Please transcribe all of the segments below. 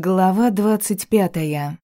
Глава двадцать пятая.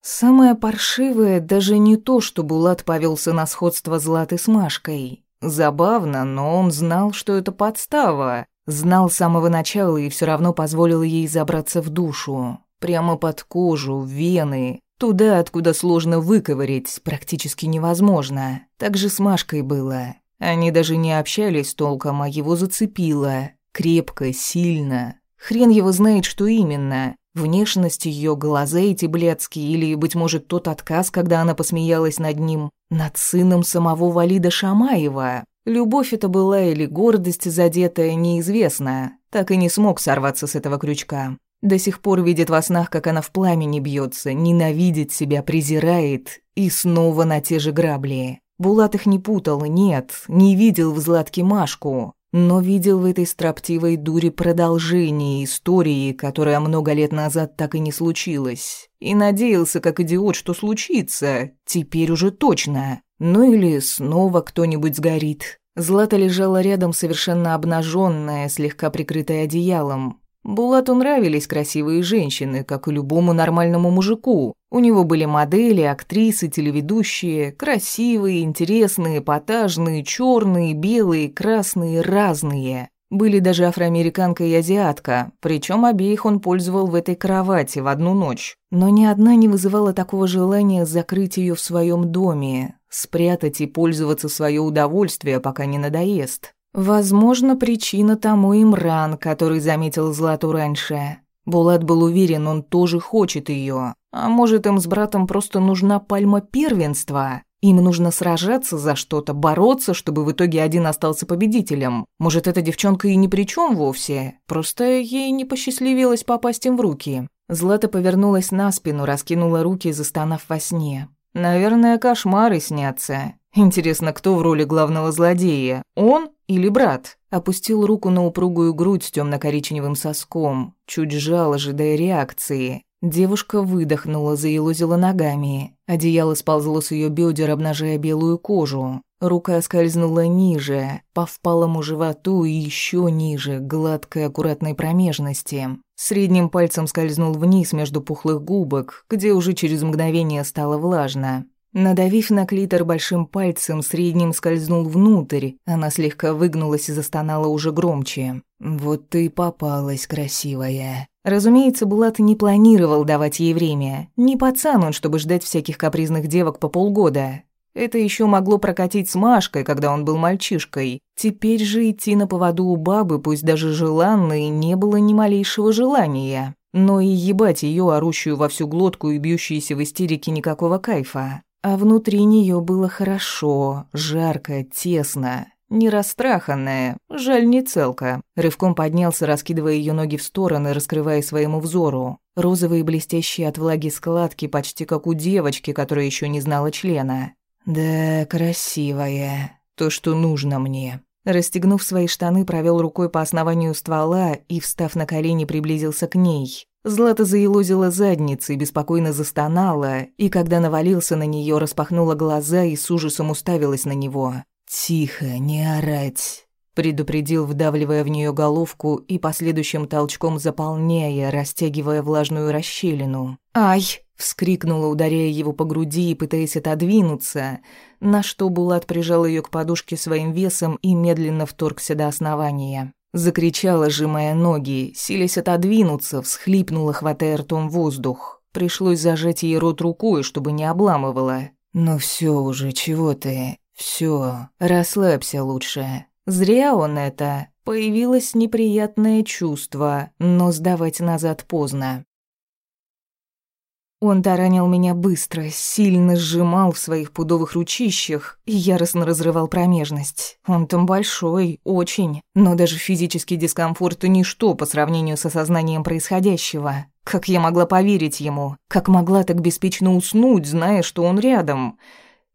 Самое паршивое даже не то, что Булат повелся на сходство Златы с Машкой. Забавно, но он знал, что это подстава. Знал с самого начала и все равно позволил ей забраться в душу. Прямо под кожу, в вены. Туда, откуда сложно выковырять, практически невозможно. Так же с Машкой было. Они даже не общались толком, а его зацепило. Крепко, сильно, Хрен его знает, что именно. Внешность ее, глаза эти блядские, или, быть может, тот отказ, когда она посмеялась над ним, над сыном самого Валида Шамаева. Любовь это была или гордость задетая, неизвестно. Так и не смог сорваться с этого крючка. До сих пор видит во снах, как она в пламени бьется, ненавидит себя, презирает, и снова на те же грабли. Булат их не путал, нет, не видел в Златке Машку но видел в этой строптивой дуре продолжение истории, которая много лет назад так и не случилась. И надеялся, как идиот, что случится. Теперь уже точно. Ну или снова кто-нибудь сгорит. Злата лежала рядом совершенно обнаженная, слегка прикрытая одеялом. Булату нравились красивые женщины, как и любому нормальному мужику. У него были модели, актрисы, телеведущие, красивые, интересные, эпатажные, черные, белые, красные, разные. Были даже афроамериканка и азиатка, причем обеих он пользовал в этой кровати в одну ночь. Но ни одна не вызывала такого желания закрыть ее в своем доме, спрятать и пользоваться свое удовольствие, пока не надоест. Возможно, причина тому Имран, который заметил Злату раньше. Булат был уверен, он тоже хочет ее. А может, им с братом просто нужна пальма первенства? Им нужно сражаться за что-то, бороться, чтобы в итоге один остался победителем. Может, эта девчонка и ни при чем вовсе. Просто ей не посчастливилось попасть им в руки. Злата повернулась на спину, раскинула руки, застонав во сне. Наверное, кошмары снятся. Интересно, кто в роли главного злодея? Он или брат? Опустил руку на упругую грудь с темно-коричневым соском, чуть сжал, ожидая реакции. Девушка выдохнула, заелозила ногами. Одеяло сползло с ее бедер, обнажая белую кожу. Рука скользнула ниже, по впалому животу и еще ниже, гладкой аккуратной промежности. Средним пальцем скользнул вниз между пухлых губок, где уже через мгновение стало влажно. Надавив на клитор большим пальцем, средним скользнул внутрь. Она слегка выгнулась и застонала уже громче. «Вот ты попалась, красивая». Разумеется, Булат не планировал давать ей время. Не пацан он, чтобы ждать всяких капризных девок по полгода. Это еще могло прокатить с Машкой, когда он был мальчишкой. Теперь же идти на поводу у бабы, пусть даже желанной, не было ни малейшего желания. Но и ебать ее, орущую во всю глотку и бьющуюся в истерике, никакого кайфа. А внутри нее было хорошо, жарко, тесно, не растраханная, жаль, не целка. Рывком поднялся, раскидывая ее ноги в стороны, раскрывая своему взору. Розовые блестящие от влаги складки, почти как у девочки, которая еще не знала члена. «Да, красивая. То, что нужно мне». Расстегнув свои штаны, провел рукой по основанию ствола и, встав на колени, приблизился к ней. Злата заелозила задницей, беспокойно застонала, и когда навалился на нее, распахнула глаза и с ужасом уставилась на него. «Тихо, не орать», — предупредил, вдавливая в нее головку и последующим толчком заполняя, растягивая влажную расщелину. «Ай!» — вскрикнула, ударяя его по груди и пытаясь отодвинуться, на что Булат прижал ее к подушке своим весом и медленно вторгся до основания. Закричала, сжимая ноги, силясь отодвинуться, всхлипнула, хватая ртом воздух. Пришлось зажать ей рот рукой, чтобы не обламывала. «Ну все уже, чего ты? Все, расслабься лучше». Зря он это. Появилось неприятное чувство, но сдавать назад поздно. Он таранил меня быстро, сильно сжимал в своих пудовых ручищах и яростно разрывал промежность. Он там большой, очень, но даже физический дискомфорт — ничто по сравнению с осознанием происходящего. Как я могла поверить ему? Как могла так беспечно уснуть, зная, что он рядом?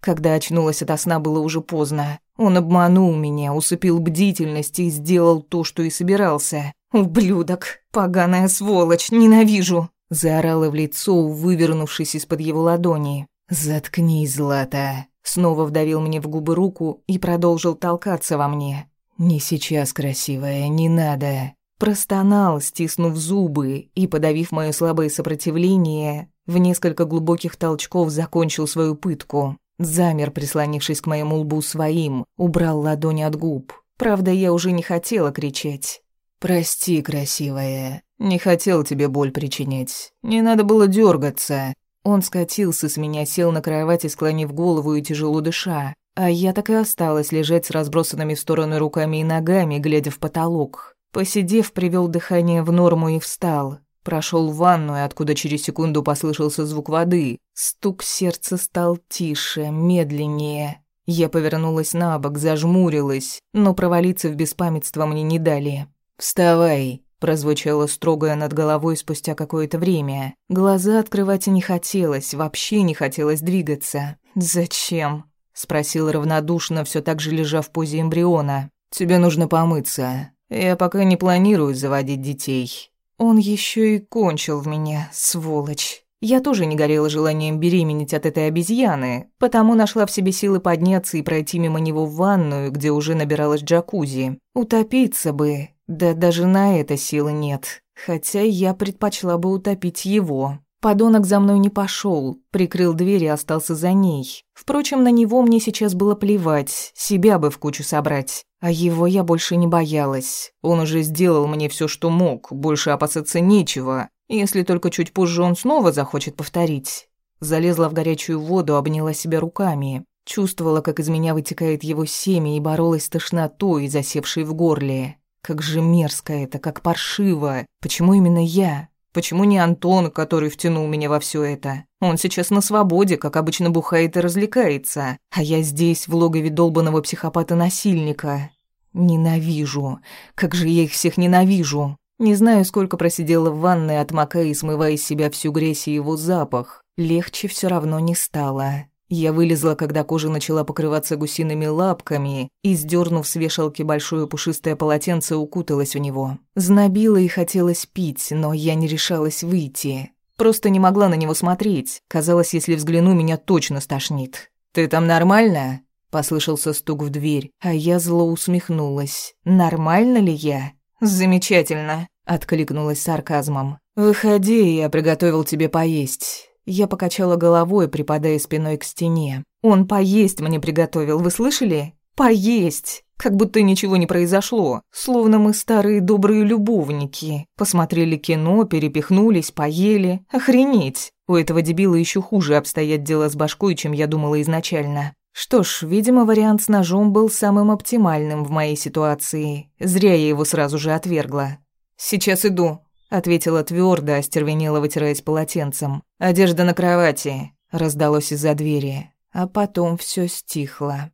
Когда очнулась от сна, было уже поздно. Он обманул меня, усыпил бдительность и сделал то, что и собирался. «Ублюдок! Поганая сволочь! Ненавижу!» Заорала в лицо, вывернувшись из-под его ладони. «Заткнись, Злата!» Снова вдавил мне в губы руку и продолжил толкаться во мне. «Не сейчас, красивая, не надо!» Простонал, стиснув зубы и, подавив моё слабое сопротивление, в несколько глубоких толчков закончил свою пытку. Замер, прислонившись к моему лбу своим, убрал ладони от губ. Правда, я уже не хотела кричать. «Прости, красивая, не хотел тебе боль причинять. Не надо было дергаться. Он скатился с меня, сел на кровати, склонив голову и тяжело дыша. А я так и осталась лежать с разбросанными в стороны руками и ногами, глядя в потолок. Посидев, привел дыхание в норму и встал. Прошел в ванную, откуда через секунду послышался звук воды. Стук сердца стал тише, медленнее. Я повернулась на бок, зажмурилась, но провалиться в беспамятство мне не дали. «Вставай!» – прозвучало строгое над головой спустя какое-то время. Глаза открывать не хотелось, вообще не хотелось двигаться. «Зачем?» – спросил равнодушно, все так же лежа в позе эмбриона. «Тебе нужно помыться. Я пока не планирую заводить детей». Он еще и кончил в меня, сволочь. Я тоже не горела желанием беременеть от этой обезьяны, потому нашла в себе силы подняться и пройти мимо него в ванную, где уже набиралась джакузи. Утопиться бы, да даже на это силы нет. Хотя я предпочла бы утопить его. Подонок за мной не пошел, прикрыл дверь и остался за ней. Впрочем, на него мне сейчас было плевать, себя бы в кучу собрать. А его я больше не боялась. Он уже сделал мне все, что мог, больше опасаться нечего, если только чуть позже он снова захочет повторить. Залезла в горячую воду, обняла себя руками. Чувствовала, как из меня вытекает его семя и боролась с тошнотой, засевшей в горле. Как же мерзко это, как паршиво. Почему именно я? Почему не Антон, который втянул меня во все это? Он сейчас на свободе, как обычно бухает и развлекается, а я здесь, в логове долбанного психопата-насильника. Ненавижу. Как же я их всех ненавижу. Не знаю, сколько просидела в ванной, отмокая и смывая из себя всю грязь и его запах. Легче все равно не стало. Я вылезла, когда кожа начала покрываться гусиными лапками, и, сдернув с вешалки большое пушистое полотенце, укуталась в него. Знобила и хотелось пить, но я не решалась выйти. Просто не могла на него смотреть. Казалось, если взгляну, меня точно стошнит. «Ты там нормально?» Послышался стук в дверь, а я зло усмехнулась. «Нормально ли я?» «Замечательно», — откликнулась сарказмом. «Выходи, я приготовил тебе поесть». Я покачала головой, припадая спиной к стене. «Он поесть мне приготовил, вы слышали? Поесть!» Как будто ничего не произошло, словно мы старые добрые любовники. Посмотрели кино, перепихнулись, поели. Охренеть! У этого дебила еще хуже обстоят дела с башкой, чем я думала изначально. Что ж, видимо, вариант с ножом был самым оптимальным в моей ситуации. Зря я его сразу же отвергла. «Сейчас иду», ответила твердо, остервенела, вытираясь полотенцем. Одежда на кровати, раздалось из-за двери, а потом все стихло.